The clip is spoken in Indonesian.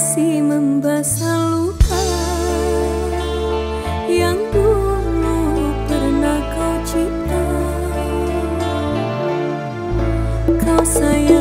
masih membasah luka yang dulu pernah kau cipta. Kau sayang.